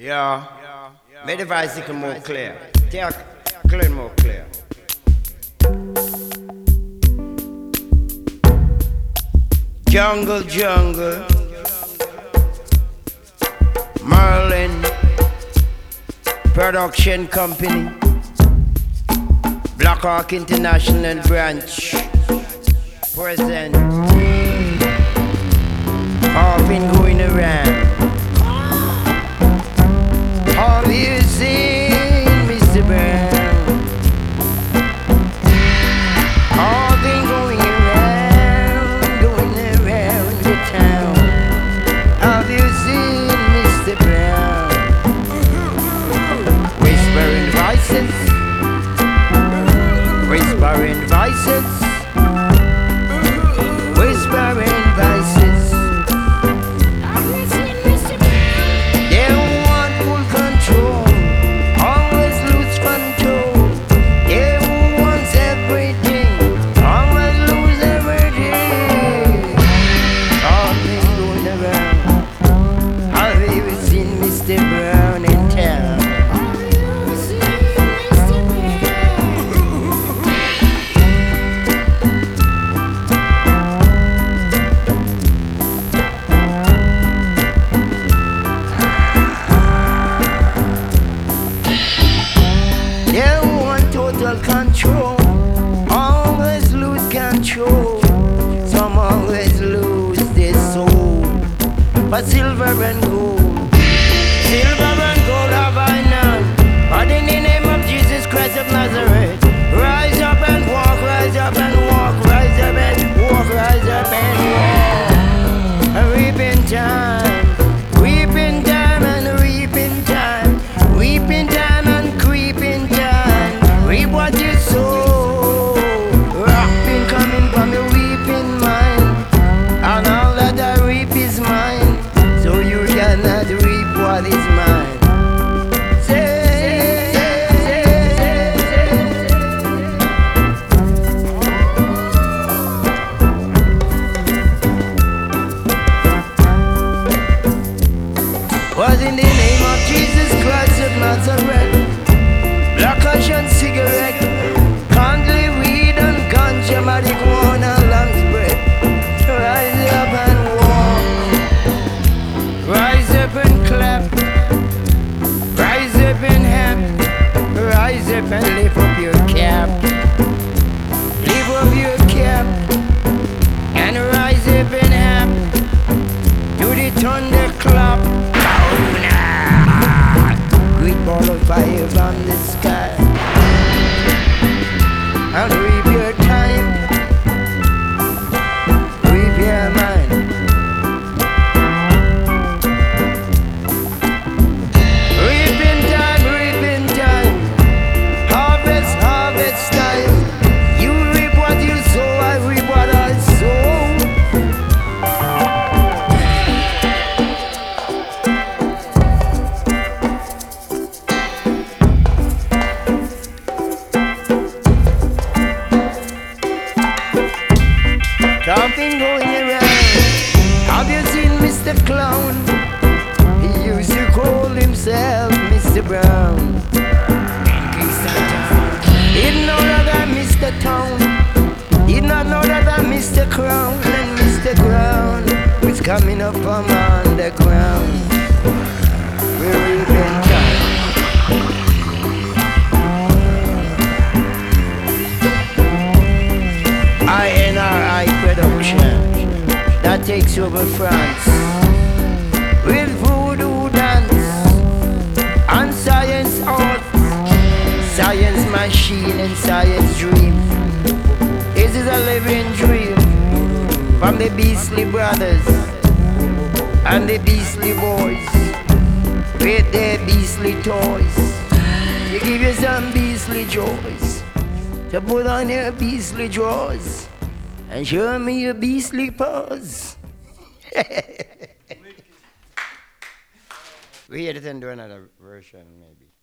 Yeah. Make the bicycle more clear. Take clear more clear. Jungle, jungle. Merlin Production Company. Black Hawk International Branch. Present. All been going around. Control, always lose control. Some always lose their soul, but silver and gold, Christ from the sky. Something going around. Have you seen Mr. Clown? He used to call himself Mr. Brown. He know that Mr. Town. He not know Mr. Crown and Mr. Crown was coming up from underground. We're takes over France with voodoo dance and science art, science machine and science dream. This is a living dream from the Beastly Brothers and the Beastly Boys with their beastly toys. They give you some beastly joys to put on your beastly drawers and show me your beastly paws. We edit and do another version maybe.